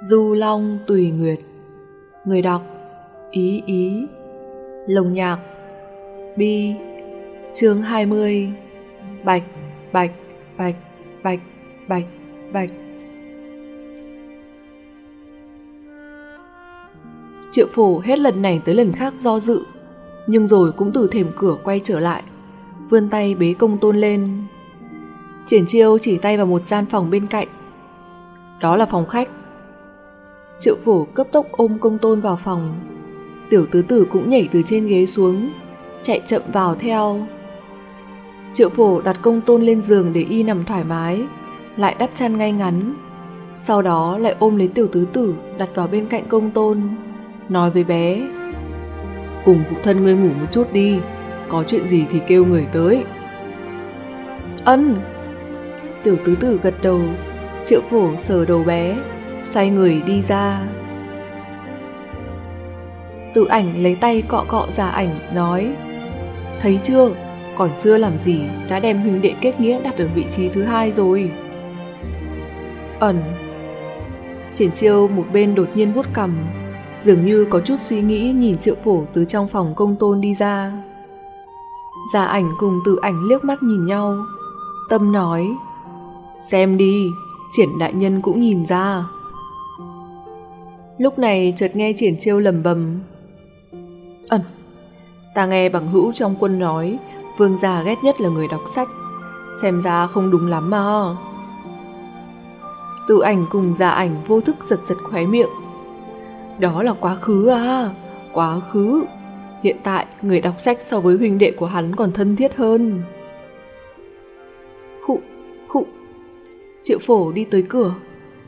Du Long Tùy Nguyệt. Người đọc, Ý Ý. Lồng nhạc, Bi. Chương 20 Bạch Bạch Bạch Bạch Bạch Bạch. Triệu phổ hết lần này tới lần khác do dự, Nhưng rồi cũng từ thềm cửa quay trở lại, Vươn tay bế công tôn lên. Triển chiêu chỉ tay vào một gian phòng bên cạnh. Đó là phòng khách. Triệu phổ cấp tốc ôm công tôn vào phòng. Tiểu tứ tử cũng nhảy từ trên ghế xuống, Chạy chậm vào theo. Triệu phổ đặt công tôn lên giường để y nằm thoải mái, Lại đắp chăn ngay ngắn. Sau đó lại ôm lấy tiểu tứ tử Đặt vào bên cạnh công tôn, Nói với bé, Cùng phụ thân ngươi ngủ một chút đi, Có chuyện gì thì kêu người tới. Ân. Tiểu tứ tử gật đầu. Triệu phổ sờ đầu bé. Xoay người đi ra. Tự ảnh lấy tay cọ cọ giả ảnh Nói Thấy chưa? Còn chưa làm gì Đã đem huynh đệ kết nghĩa đặt ở vị trí thứ hai rồi. Ẩn. Triển chiêu một bên đột nhiên vuốt cầm Dường như có chút suy nghĩ nhìn triệu phổ từ trong phòng công tôn đi ra. Giả ảnh cùng tự ảnh liếc mắt nhìn nhau Tâm nói Xem đi, triển đại nhân cũng nhìn ra. Lúc này chợt nghe triển chiêu lầm bầm. Ẩn Ta nghe bằng hữu trong quân nói Vương gia ghét nhất là người đọc sách Xem ra không đúng lắm mà. Tự ảnh cùng giả ảnh vô thức giật giật khóe miệng. Đó là quá khứ à Quá khứ. Hiện tại người đọc sách so với huynh đệ của hắn còn thân thiết hơn. Khụ, khụ. Triệu phổ đi tới cửa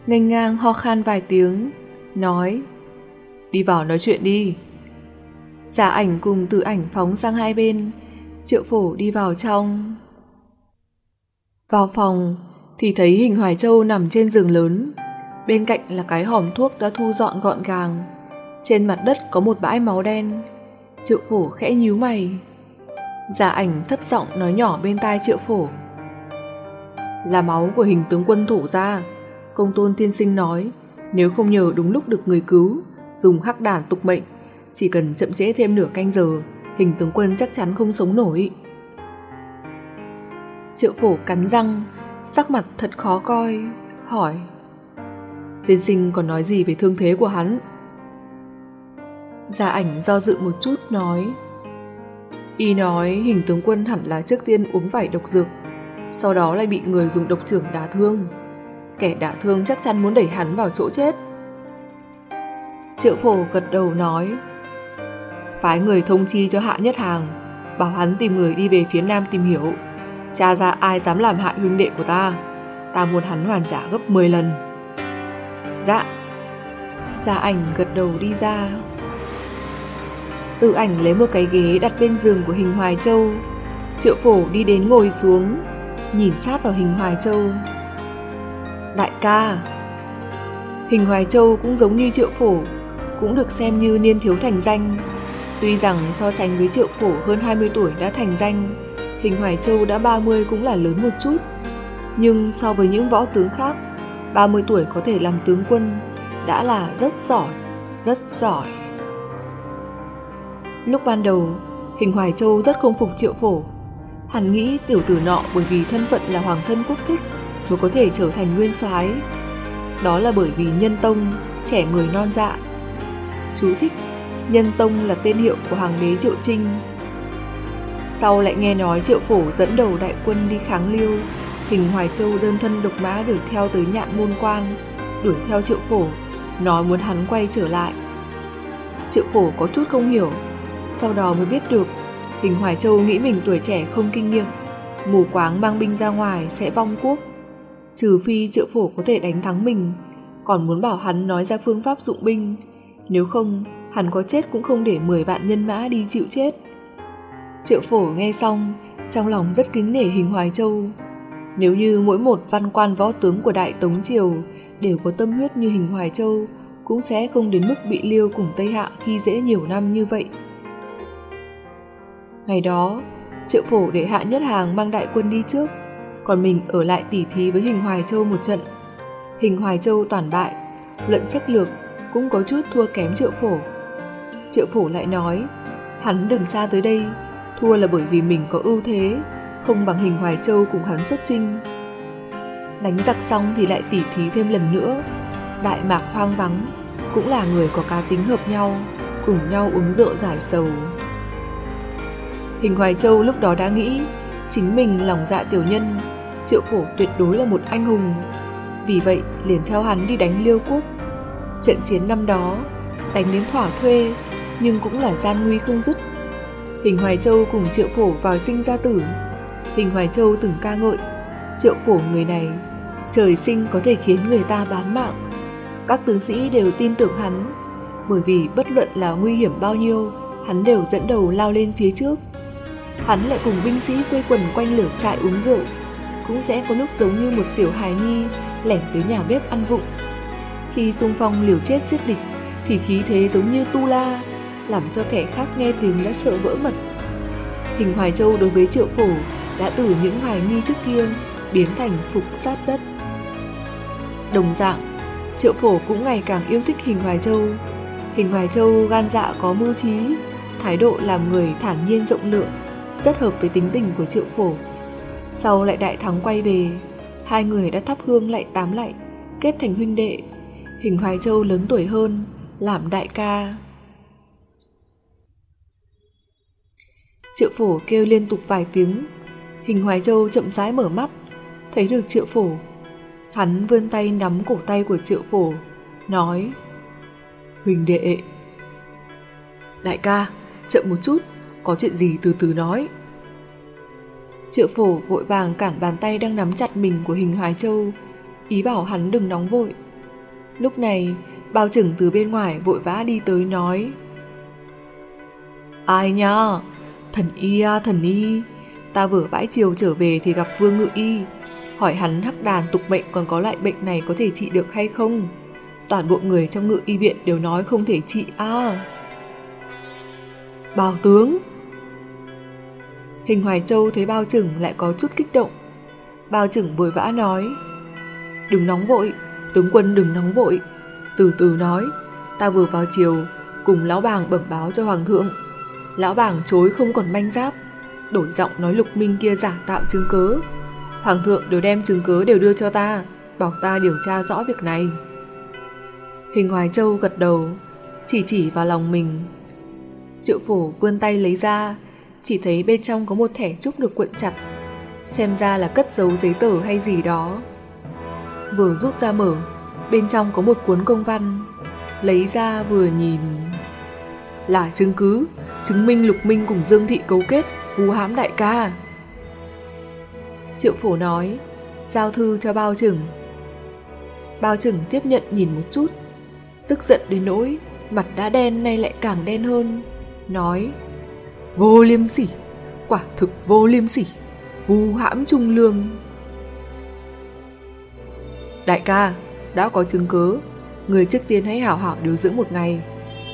Nganh ngang ho khan vài tiếng. Nói, Đi vào nói chuyện đi. Giả ảnh cùng tự ảnh phóng sang hai bên, Triệu phổ đi vào trong. Vào phòng Thì thấy hình Hoài Châu nằm trên giường lớn, Bên cạnh là cái hòm thuốc đã thu dọn gọn gàng. Trên mặt đất có một bãi máu đen. Triệu phổ khẽ nhíu mày. Giả ảnh thấp giọng nói nhỏ bên tai triệu phổ. Là máu của hình tướng quân thủ ra, Công tôn tiên sinh nói. Nếu không nhờ đúng lúc được người cứu, Dùng hắc đản tục mệnh, Chỉ cần chậm trễ thêm nửa canh giờ, Hình tướng quân chắc chắn không sống nổi. Triệu phổ cắn răng, Sắc mặt thật khó coi, Hỏi, Tiên sinh còn nói gì về thương thế của hắn? Gia ảnh do dự một chút nói, Y nói hình tướng quân hẳn là trước tiên uống vải độc dược, Sau đó lại bị người dùng độc trưởng đá thương. Kẻ đã thương chắc chắn muốn đẩy hắn vào chỗ chết. Triệu phổ gật đầu nói, Phái người thông chi cho hạ nhất hàng, Bảo hắn tìm người đi về phía nam tìm hiểu. Cha ra ai dám làm hại huynh đệ của ta Ta muốn hắn hoàn trả gấp 10 lần. Dạ. Gia ảnh gật đầu đi ra. Tự ảnh lấy một cái ghế đặt bên giường của hình Hoài Châu. Triệu phổ đi đến ngồi xuống, Nhìn sát vào hình Hoài Châu. Đại ca. Hình Hoài Châu cũng giống như triệu phổ, Cũng được xem như niên thiếu thành danh. Tuy rằng so sánh với triệu phổ hơn 20 tuổi đã thành danh, Hình Hoài Châu đã 30 cũng là lớn một chút. Nhưng so với những võ tướng khác 30 tuổi có thể làm tướng quân Đã là rất giỏi Rất giỏi. Lúc ban đầu, Hình Hoài Châu rất không phục triệu phổ. Hắn nghĩ tiểu tử nọ bởi vì thân phận là hoàng thân quốc thích mới có thể trở thành nguyên soái. Đó là bởi vì Nhân Tông trẻ người non dạ. Chú thích, Nhân Tông là tên hiệu của hoàng đế Triệu Trinh. Sau lại nghe nói Triệu Phổ dẫn đầu đại quân đi kháng Liêu, Hình Hoài Châu đơn thân độc mã đuổi theo tới nhạn môn quan, đuổi theo Triệu Phổ, nói muốn hắn quay trở lại. Triệu Phổ có chút không hiểu, sau đó mới biết được Hình Hoài Châu nghĩ mình tuổi trẻ không kinh nghiệm, mù quáng mang binh ra ngoài sẽ vong quốc trừ phi triệu phổ có thể đánh thắng mình, còn muốn bảo hắn nói ra phương pháp dụng binh, nếu không, hắn có chết cũng không để 10 vạn nhân mã đi chịu chết. Triệu phổ nghe xong, trong lòng rất kính nể hình Hoài Châu. Nếu như mỗi một văn quan võ tướng của Đại Tống Triều đều có tâm huyết như hình Hoài Châu, cũng sẽ không đến mức bị Liêu cùng Tây Hạ khi dễ nhiều năm như vậy. Ngày đó, Triệu Phổ để Hạ Nhất Hàng mang đại quân đi trước, còn mình ở lại tỉ thí với hình Hoài Châu một trận. Hình Hoài Châu toàn bại, luận sách lược cũng có chút thua kém triệu phổ. Triệu phổ lại nói, hắn đừng xa tới đây, thua là bởi vì mình có ưu thế, không bằng hình Hoài Châu cùng hắn xuất chinh. Đánh giặc xong thì lại tỉ thí thêm lần nữa, đại mạc hoang vắng, cũng là người có cá tính hợp nhau, cùng nhau uống rượu giải sầu. Hình Hoài Châu lúc đó đã nghĩ, chính mình lòng dạ tiểu nhân, triệu phổ tuyệt đối là một anh hùng. Vì vậy liền theo hắn đi đánh liêu quốc. Trận chiến năm đó, đánh đến thỏa thuê, nhưng cũng là gian nguy không dứt. Hình Hoài Châu cùng triệu phổ vào sinh ra tử. Hình Hoài Châu từng ca ngợi, triệu phổ người này, trời sinh có thể khiến người ta bán mạng. Các tướng sĩ đều tin tưởng hắn, bởi vì bất luận là nguy hiểm bao nhiêu, hắn đều dẫn đầu lao lên phía trước. Hắn lại cùng binh sĩ quây quần quanh lửa trại uống rượu, cũng sẽ có lúc giống như một tiểu hài nhi lẻn tới nhà bếp ăn vụng. Khi xung phong liều chết giết địch, thì khí thế giống như tu la, làm cho kẻ khác nghe tiếng đã sợ vỡ mật. Hình Hoài Châu đối với triệu phổ đã từ những hoài nghi trước kia biến thành phục sát đất. Đồng dạng, triệu phổ cũng ngày càng yêu thích hình Hoài Châu. Hình Hoài Châu gan dạ có mưu trí, thái độ làm người thản nhiên rộng lượng, rất hợp với tính tình của triệu phổ. Sau lại đại thắng quay về, hai người đã thắp hương lại tám lại, kết thành huynh đệ. Hình Hoài Châu lớn tuổi hơn, làm đại ca. Triệu phổ kêu liên tục vài tiếng, hình Hoài Châu chậm rãi mở mắt, thấy được triệu phổ. Hắn vươn tay nắm cổ tay của triệu phổ, nói Huỳnh đệ Đại ca, chậm một chút, có chuyện gì từ từ nói. Triệu phổ vội vàng cản bàn tay đang nắm chặt mình của hình Hoài Châu, ý bảo hắn đừng nóng vội. Lúc này, bao trưởng từ bên ngoài vội vã đi tới nói Ai nha, thần y à thần y, ta vừa bãi chiều trở về thì gặp vương ngự y, hỏi hắn hắc đàn tục bệnh còn có loại bệnh này có thể trị được hay không. Toàn bộ người trong ngự y viện đều nói không thể trị à. Bào tướng Hình Hoài Châu thấy bao trưởng lại có chút kích động. Bao trưởng vội vã nói Đừng nóng vội, tướng quân đừng nóng vội. Từ từ nói, ta vừa vào chiều, cùng lão bàng bẩm báo cho hoàng thượng. Lão bàng chối không còn manh giáp, đổi giọng nói lục minh kia giả tạo chứng cớ. Hoàng thượng đều đem chứng cớ đều đưa cho ta, bảo ta điều tra rõ việc này. Hình Hoài Châu gật đầu, chỉ chỉ vào lòng mình. Triệu phổ vươn tay lấy ra, chỉ thấy bên trong có một thẻ trúc được cuộn chặt. Xem ra là cất giấu giấy tờ hay gì đó. Vừa rút ra mở, bên trong có một cuốn công văn. Lấy ra vừa nhìn. Là chứng cứ, chứng minh Lục Minh cùng Dương Thị cấu kết, vu hãm đại ca. Triệu phổ nói, giao thư cho bao trưởng. Bao trưởng tiếp nhận nhìn một chút, tức giận đến nỗi, mặt đã đen nay lại càng đen hơn, nói Vô liêm sỉ, quả thực vô liêm sỉ, vu hãm trung lương. Đại ca, đã có chứng cứ, người trước tiên hãy hảo hảo điều dưỡng một ngày,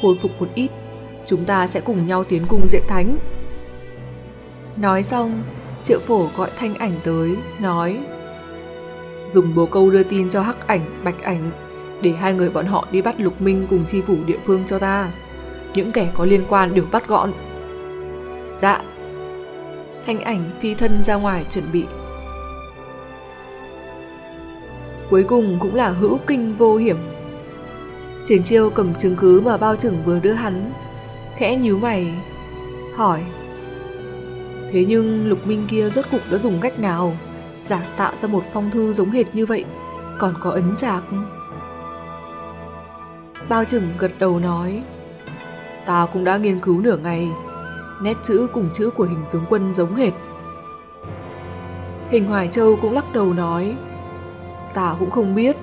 hồi phục một ít, chúng ta sẽ cùng nhau tiến cung diện thánh. Nói xong, triệu phổ gọi thanh ảnh tới, nói Dùng bố câu đưa tin cho hắc ảnh, bạch ảnh, để hai người bọn họ đi bắt lục minh cùng chi phủ địa phương cho ta. Những kẻ có liên quan đều bắt gọn. Dạ. Thanh ảnh phi thân ra ngoài chuẩn bị. Cuối cùng cũng là hữu kinh vô hiểm. Triển chiêu cầm chứng cứ mà bao trưởng vừa đưa hắn, khẽ nhíu mày, hỏi. Thế nhưng lục minh kia rốt cục đã dùng cách nào giả tạo ra một phong thư giống hệt như vậy, còn có ấn trạc? Bao trưởng gật đầu nói, ta cũng đã nghiên cứu nửa ngày, nét chữ cùng chữ của hình tướng quân giống hệt. Hình Hoài Châu cũng lắc đầu nói, ta cũng không biết.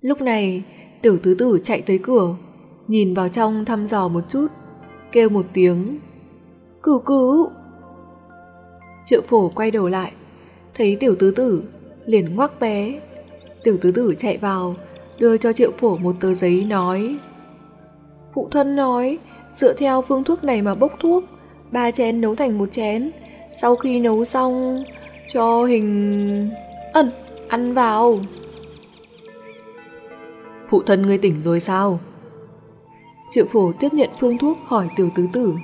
Lúc này, tiểu tứ tử chạy tới cửa, nhìn vào trong thăm dò một chút, kêu một tiếng, cứu cứu. Triệu phổ quay đầu lại, thấy tiểu tứ tử, liền ngoắc bé. Tiểu tứ tử chạy vào, đưa cho triệu phổ một tờ giấy nói, Phụ thân nói, dựa theo phương thuốc này mà bốc thuốc, ba chén nấu thành một chén. Sau khi nấu xong, cho hình... Ẩn, ăn vào. Phụ thân ngươi tỉnh rồi sao? Triệu phổ tiếp nhận phương thuốc hỏi tiểu tứ tử.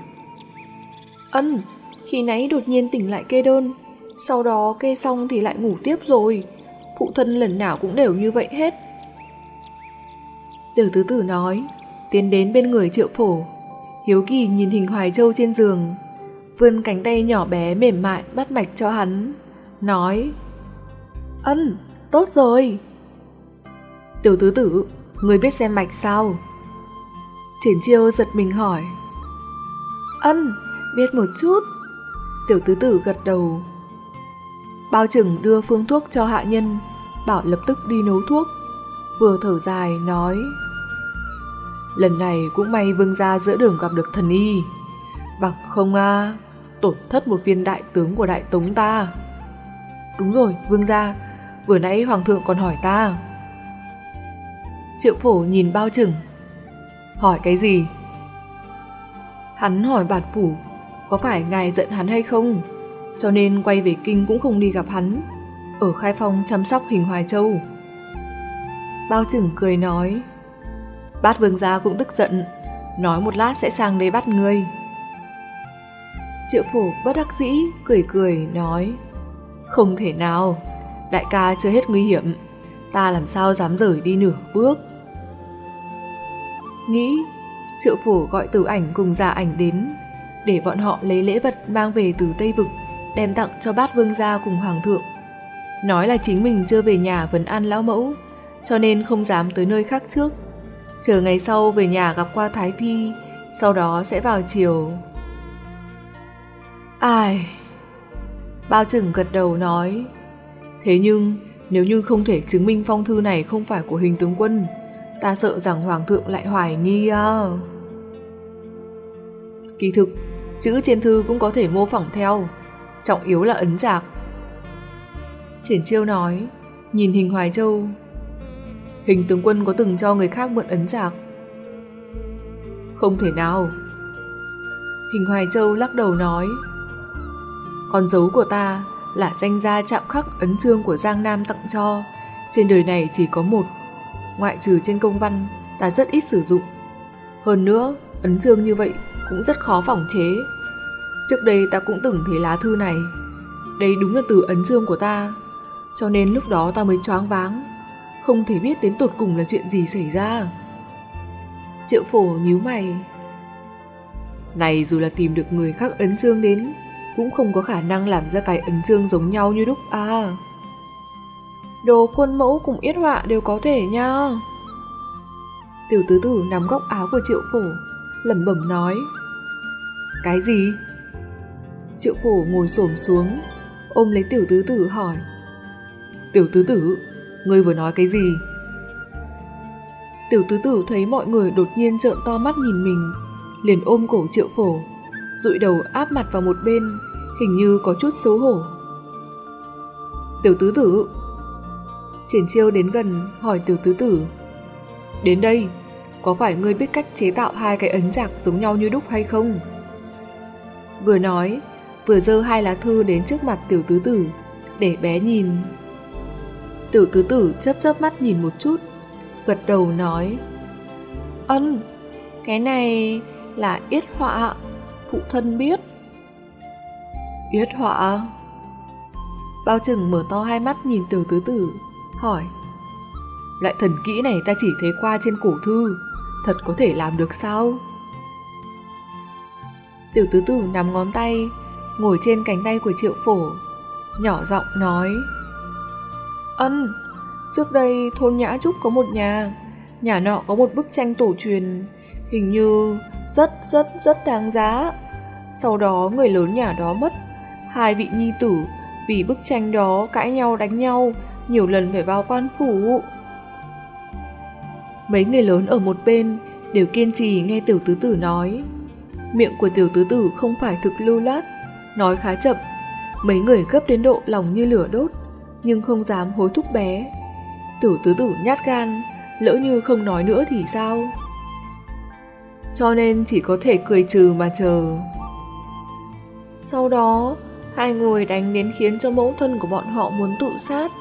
Ân, khi nãy đột nhiên tỉnh lại kê đơn, sau đó kê xong thì lại ngủ tiếp rồi. Phụ thân lần nào cũng đều như vậy hết. Tiểu tứ tử nói, tiến đến bên người triệu phổ. Hiếu kỳ nhìn hình hoài châu trên giường, vươn cánh tay nhỏ bé mềm mại bắt mạch cho hắn, nói Ân, tốt rồi. Tiểu tứ tử, người biết xem mạch sao? Triển chiêu giật mình hỏi. Ân, biết một chút. Tiểu tứ tử gật đầu. Bao trưởng đưa phương thuốc cho hạ nhân, bảo lập tức đi nấu thuốc. Vừa thở dài nói. Lần này cũng may vương gia giữa đường gặp được thần y. Bằng không a tổn thất một viên đại tướng của đại tống ta. Đúng rồi, vương gia, vừa nãy hoàng thượng còn hỏi ta. Triệu phổ nhìn bao trừng. Hỏi cái gì? Hắn hỏi bạt phủ, có phải ngài giận hắn hay không? Cho nên quay về kinh cũng không đi gặp hắn, ở khai phong chăm sóc hình hoài châu. Bao trừng cười nói, bát vương gia cũng tức giận, nói một lát sẽ sang đây bắt ngươi. Triệu phổ bất đắc dĩ, cười cười, nói Không thể nào, đại ca chưa hết nguy hiểm, ta làm sao dám rời đi nửa bước. Nghĩ, triệu phổ gọi tử ảnh cùng giả ảnh đến, để bọn họ lấy lễ vật mang về từ Tây Vực, đem tặng cho bát vương gia cùng hoàng thượng. Nói là chính mình chưa về nhà vấn an lão mẫu, cho nên không dám tới nơi khác trước. Chờ ngày sau về nhà gặp qua Thái Phi, sau đó sẽ vào chiều Ai? Bao trừng gật đầu nói Thế nhưng nếu như không thể chứng minh phong thư này không phải của hình tướng quân Ta sợ rằng hoàng thượng lại hoài nghi à Kỳ thực Chữ trên thư cũng có thể mô phỏng theo Trọng yếu là ấn chạc Triển chiêu nói Nhìn hình Hoài Châu Hình tướng quân có từng cho người khác mượn ấn chạc Không thể nào Hình Hoài Châu lắc đầu nói con dấu của ta là danh gia chạm khắc ấn chương của Giang Nam tặng cho. Trên đời này chỉ có một. Ngoại trừ trên công văn, ta rất ít sử dụng. Hơn nữa, ấn chương như vậy cũng rất khó phỏng chế. Trước đây ta cũng từng thấy lá thư này. Đây đúng là từ ấn chương của ta. Cho nên lúc đó ta mới choáng váng. Không thể biết đến tột cùng là chuyện gì xảy ra. Triệu phổ nhíu mày. Này dù là tìm được người khác ấn chương đến cũng không có khả năng làm ra cái ấn chương giống nhau như đúc à. Đồ quân mẫu cùng yết họa đều có thể nha. Tiểu tứ tử nắm góc áo của triệu phổ, lẩm bẩm nói. Cái gì? Triệu phổ ngồi xổm xuống, ôm lấy tiểu tứ tử hỏi. Tiểu tứ tử, ngươi vừa nói cái gì? Tiểu tứ tử thấy mọi người đột nhiên trợn to mắt nhìn mình, liền ôm cổ triệu phổ, dụi đầu áp mặt vào một bên, hình như có chút xấu hổ. Tiểu tứ tử Triển chiêu đến gần hỏi tiểu tứ tử Đến đây, có phải ngươi biết cách chế tạo hai cái ấn chạc giống nhau như đúc hay không? Vừa nói, vừa dơ hai lá thư đến trước mặt tiểu tứ tử, để bé nhìn. Tiểu tứ tử chớp chớp mắt nhìn một chút, gật đầu nói Ân, cái này là yết họa, phụ thân biết. Yết họa Bao trừng mở to hai mắt nhìn tiểu tứ tử Hỏi Loại thần kỹ này ta chỉ thấy qua trên cổ thư Thật có thể làm được sao Tiểu tứ tử nắm ngón tay Ngồi trên cánh tay của triệu phổ Nhỏ giọng nói Ân Trước đây thôn Nhã Trúc có một nhà Nhà nọ có một bức tranh tổ truyền Hình như rất rất rất đáng giá Sau đó người lớn nhà đó mất Hai vị nhi tử vì bức tranh đó cãi nhau đánh nhau, nhiều lần phải vào quan phủ. Mấy người lớn ở một bên đều kiên trì nghe tiểu tứ tử nói. Miệng của tiểu tứ tử không phải thực lưu lát, nói khá chậm. Mấy người gấp đến độ lòng như lửa đốt, nhưng không dám hối thúc bé. Tiểu tứ tử nhát gan, lỡ như không nói nữa thì sao? Cho nên chỉ có thể cười trừ mà chờ. Sau đó, Hai người đánh đến khiến cho mẫu thân của bọn họ muốn tự sát.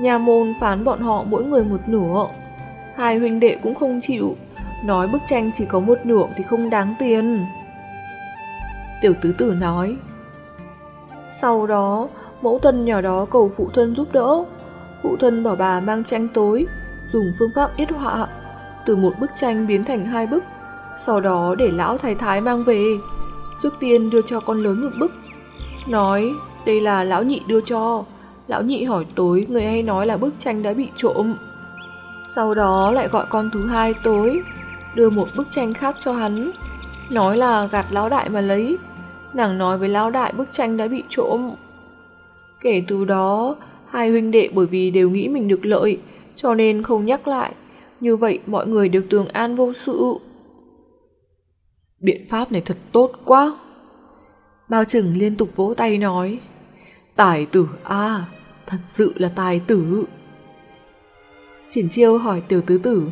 Nhà môn phán bọn họ mỗi người một nửa. Hai huynh đệ cũng không chịu, nói bức tranh chỉ có một nửa thì không đáng tiền. Tiểu tứ tử nói. Sau đó, mẫu thân nhỏ đó cầu phụ thân giúp đỡ. Phụ thân bảo bà mang tranh tối, dùng phương pháp yết họa, từ một bức tranh biến thành hai bức, sau đó để lão thái thái mang về. Trước tiên đưa cho con lớn một bức, nói đây là lão nhị đưa cho. Lão nhị hỏi tối, người hay nói là bức tranh đã bị trộm. Sau đó lại gọi con thứ hai tối, đưa một bức tranh khác cho hắn, nói là gạt lão đại mà lấy. Nàng nói với lão đại bức tranh đã bị trộm. Kể từ đó, hai huynh đệ bởi vì đều nghĩ mình được lợi, cho nên không nhắc lại. Như vậy mọi người đều tường an vô sự. Biện pháp này thật tốt quá. Bao trừng liên tục vỗ tay nói. Tài tử à, thật sự là tài tử. Triển chiêu hỏi tiểu tứ tử.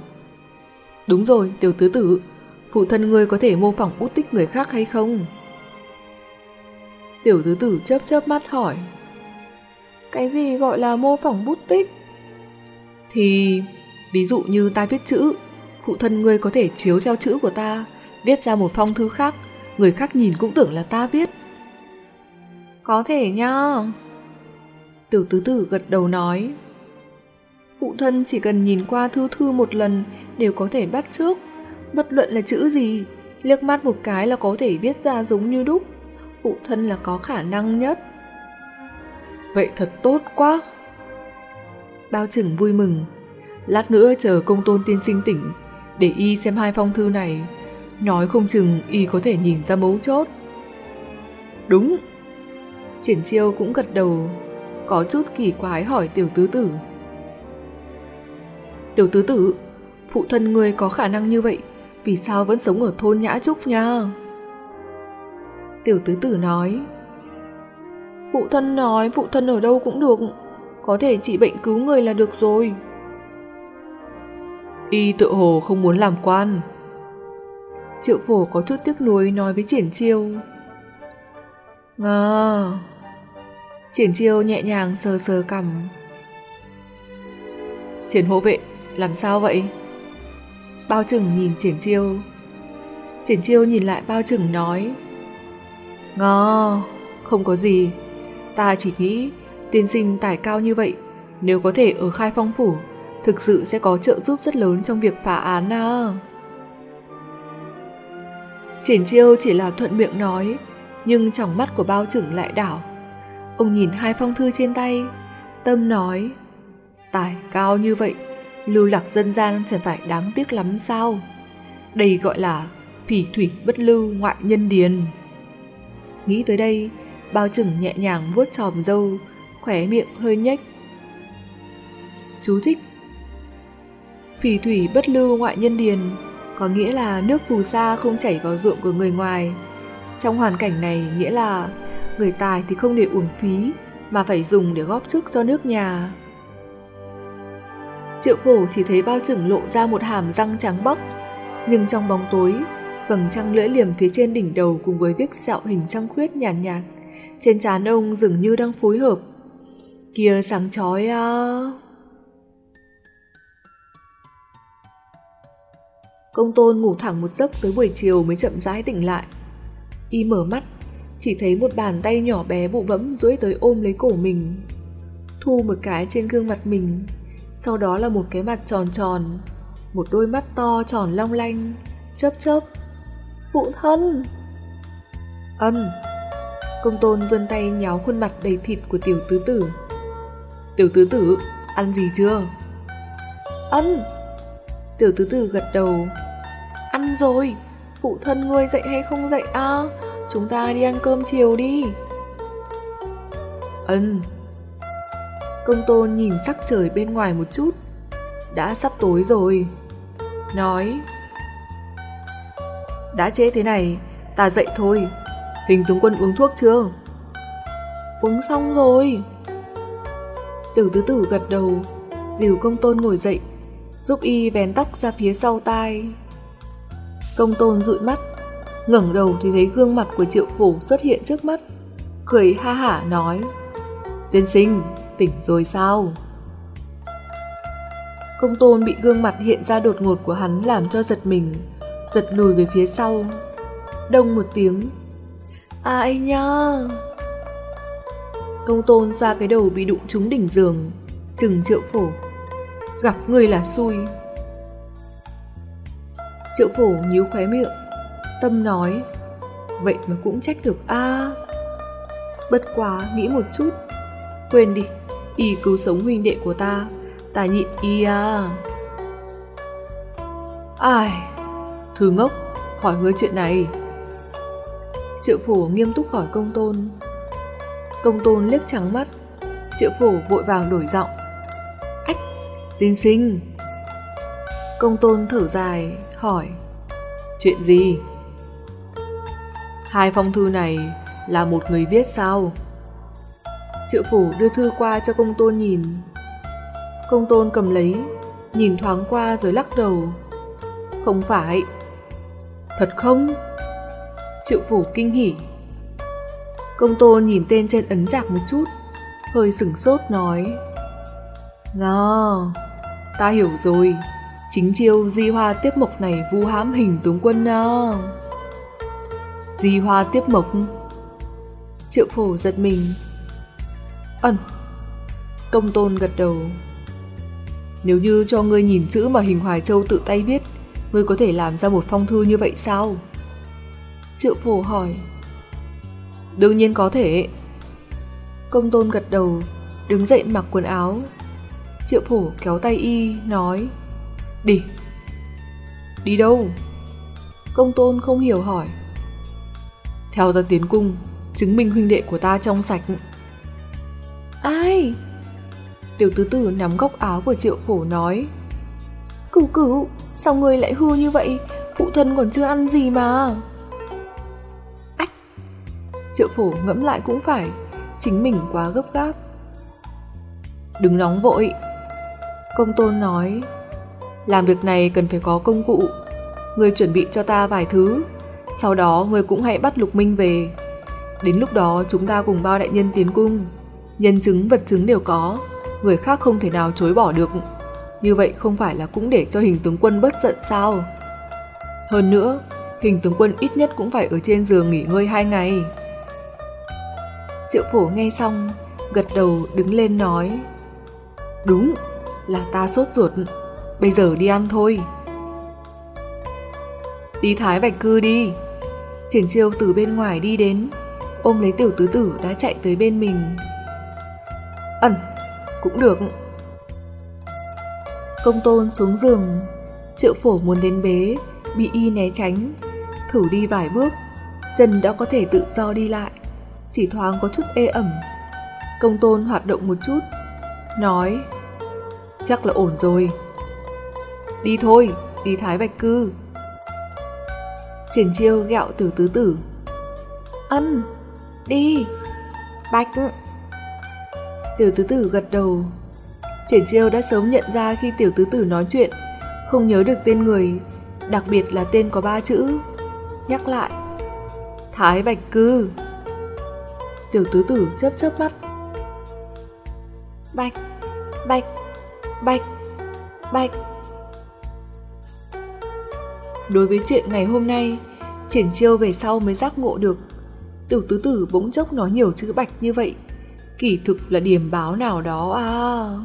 Đúng rồi, tiểu tứ tử, phụ thân ngươi có thể mô phỏng út tích người khác hay không? Tiểu tứ tử chớp chớp mắt hỏi. Cái gì gọi là mô phỏng bút tích? Thì, ví dụ như ta viết chữ, phụ thân ngươi có thể chiếu theo chữ của ta, viết ra một phong thư khác, người khác nhìn cũng tưởng là ta viết. Có thể nha. Tiểu tứ tử gật đầu nói. Phụ thân chỉ cần nhìn qua thư thư một lần đều có thể bắt trước, bất luận là chữ gì, liếc mắt một cái là có thể viết ra giống như đúc. Phụ thân là có khả năng nhất. Vậy thật tốt quá. Bao trưởng vui mừng. Lát nữa chờ công tôn tiên sinh tỉnh, để y xem hai phong thư này. Nói không chừng y có thể nhìn ra mấu chốt. Đúng. Triển chiêu cũng gật đầu, có chút kỳ quái hỏi tiểu tứ tử. Tiểu tứ tử, phụ thân người có khả năng như vậy, vì sao vẫn sống ở thôn Nhã Trúc nha? Tiểu tứ tử nói, Phụ thân nói phụ thân ở đâu cũng được, có thể trị bệnh cứu người là được rồi. Y tự hồ không muốn làm quan. Triệu phổ có chút tiếc nuối nói với triển chiêu. À, triển chiêu nhẹ nhàng sờ sờ cằm. Triển hộ vệ, làm sao vậy? Bao trừng nhìn triển chiêu. Triển chiêu nhìn lại bao trừng nói. Ngò, không có gì. Ta chỉ nghĩ tiên sinh tài cao như vậy, nếu có thể ở khai phong phủ, thực sự sẽ có trợ giúp rất lớn trong việc phá án à. Triển chiêu chỉ là thuận miệng nói, nhưng trong mắt của bao trưởng lại đảo. Ông nhìn hai phong thư trên tay, tâm nói, tài cao như vậy, lưu lạc dân gian chẳng phải đáng tiếc lắm sao? Đây gọi là phỉ thủy bất lưu ngoại nhân điền. Nghĩ tới đây, bao trừng nhẹ nhàng vuốt tròm dâu, khóe miệng hơi nhếch. Chú thích Phỉ thủy bất lưu ngoại nhân điền có nghĩa là nước phù sa không chảy vào ruộng của người ngoài. Trong hoàn cảnh này nghĩa là người tài thì không để uổng phí mà phải dùng để góp sức cho nước nhà. Triệu phổ chỉ thấy bao trừng lộ ra một hàm răng trắng bóc, nhưng trong bóng tối, vầng trăng lưỡi liềm phía trên đỉnh đầu cùng với vết sẹo hình trăng khuyết nhàn nhạt, nhạt, trên trán ông dường như đang phối hợp. Kia sáng chói à... Công tôn ngủ thẳng một giấc tới buổi chiều mới chậm rãi tỉnh lại. Y mở mắt, chỉ thấy một bàn tay nhỏ bé bụ bẫm duỗi tới ôm lấy cổ mình. Thu một cái trên gương mặt mình, sau đó là một cái mặt tròn tròn, một đôi mắt to tròn long lanh, chớp chớp. Phụ thân! ân Công tôn vươn tay nháo khuôn mặt đầy thịt của tiểu tứ tử. Tiểu tứ tử, ăn gì chưa? Ăn! Tiểu tứ tử gật đầu. Ăn rồi, phụ thân ngươi dậy hay không dậy à? Chúng ta đi ăn cơm chiều đi. Ân. Công tôn nhìn sắc trời bên ngoài một chút. Đã sắp tối rồi. Nói. Đã trễ thế này, ta dậy thôi. Hình tướng quân uống thuốc chưa? Uống xong rồi. Tiểu tứ tử gật đầu, dìu công tôn ngồi dậy, giúp y vén tóc ra phía sau tai. Công tôn dụi mắt, ngẩng đầu thì thấy gương mặt của triệu phổ xuất hiện trước mắt, cười ha hả nói, Tiên sinh, tỉnh rồi sao? Công tôn bị gương mặt hiện ra đột ngột của hắn làm cho giật mình, giật lùi về phía sau. Đông một tiếng. À, Ai nha? Công tôn ra cái đầu bị đụng trúng đỉnh giường, chừng triệu phổ. Gặp người là xui. Triệu phổ nhíu khóe miệng, tâm nói. Vậy mà cũng trách được a Bất quá nghĩ một chút. Quên đi, y cứu sống huynh đệ của ta, ta nhịn y à. Ai, thứ ngốc, hỏi ngươi chuyện này. Triệu Phủ nghiêm túc hỏi công tôn. Công tôn liếc trắng mắt, triệu Phủ vội vàng đổi giọng. Ách, tiên sinh. Công tôn thở dài, hỏi. Chuyện gì? Hai phong thư này là một người viết sao? Triệu phủ đưa thư qua cho công tôn nhìn. Công tôn cầm lấy, nhìn thoáng qua rồi lắc đầu. Không phải. Thật không? Triệu phủ kinh hỉ. Công tôn nhìn tên trên ấn giạc một chút, hơi sửng sốt nói. Ngờ, ta hiểu rồi, chính chiêu di hoa tiếp mộc này vu hãm hình tướng quân à. Di hoa tiếp mộc. Triệu phủ giật mình. Ẩn. Công tôn gật đầu. Nếu như cho ngươi nhìn chữ mà hình Hoài Châu tự tay viết, ngươi có thể làm ra một phong thư như vậy sao? Triệu phổ hỏi. Đương nhiên có thể. Công tôn gật đầu, đứng dậy mặc quần áo. Triệu phổ kéo tay y, nói. Đi. Đi đâu? Công tôn không hiểu hỏi. Theo ta tiến cung, chứng minh huynh đệ của ta trong sạch. Ai? Tiểu tứ tử nắm góc áo của triệu phổ nói. Cửu cửu, sao người lại hư như vậy? Phụ thân còn chưa ăn gì mà. Triệu phổ ngẫm lại cũng phải, chính mình quá gấp gáp. Đừng nóng vội. Công tôn nói, làm việc này cần phải có công cụ. người chuẩn bị cho ta vài thứ, sau đó người cũng hãy bắt Lục Minh về. Đến lúc đó chúng ta cùng bao đại nhân tiến cung. Nhân chứng vật chứng đều có, người khác không thể nào chối bỏ được. Như vậy không phải là cũng để cho hình tướng quân bất giận sao? Hơn nữa, hình tướng quân ít nhất cũng phải ở trên giường nghỉ ngơi hai ngày. Triệu phổ nghe xong, gật đầu đứng lên nói. Đúng, là ta sốt ruột, bây giờ đi ăn thôi. Đi thái bạch cư đi. Triển chiêu từ bên ngoài đi đến, ôm lấy tiểu tứ tử đã chạy tới bên mình. Ẩn, cũng được. Công tôn xuống giường, triệu phổ muốn đến bế, bị y né tránh, thử đi vài bước, chân đã có thể tự do đi lại, chỉ thoáng có chút ê ẩm. Công tôn hoạt động một chút, nói, chắc là ổn rồi. Đi thôi, đi thái bạch cư. Triển chiêu gẹo tử tứ tử. Ân, đi, bạch. Tiểu tứ tử gật đầu. Triển chiêu đã sớm nhận ra khi tiểu tứ tử nói chuyện, không nhớ được tên người, đặc biệt là tên có ba chữ. Nhắc lại, Thái Bạch Cư. Tiểu tứ tử chớp chớp mắt. Bạch, bạch, bạch, bạch. Đối với chuyện ngày hôm nay, triển chiêu về sau mới giác ngộ được. Tiểu tứ tử bỗng chốc nói nhiều chữ bạch như vậy kỳ thực là điểm báo nào đó à.